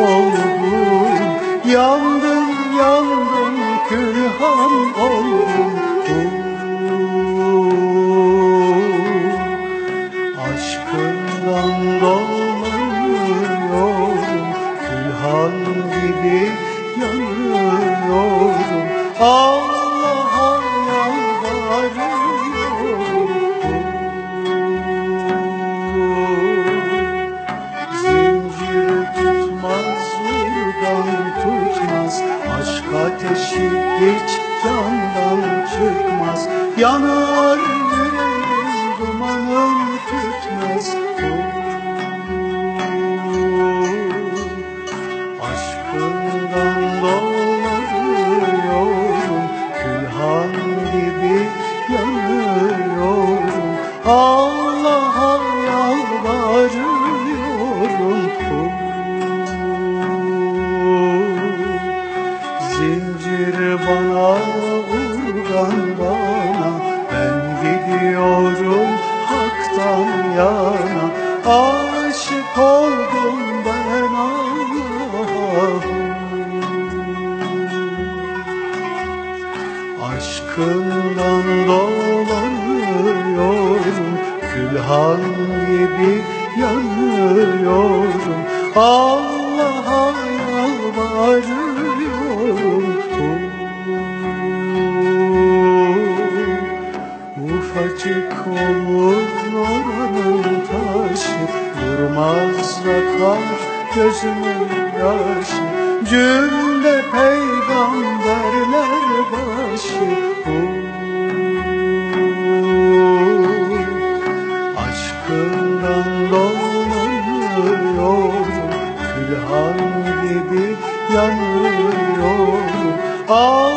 oldum. Yandım yandım külhan oldum. Oo, Aşkından dolanıyorum Külhan gibi yanıyorum. Ah Ateşi hiç candan çıkmaz. Yanar yüreğim dumanım tütmez Aşkından dolanıyorum külhan gibi gidiyorum haktan yana Aşık oldum ben Allah'a. Aşkından dolanıyorum Külhan gibi yanıyorum. Allah'a Ufacık omuzlarının taşı Durmaz akar gözümün yaşı. Cümle peygamberler başı. Aşkından dolanıyorum Külhan gibi yanıyorum Allah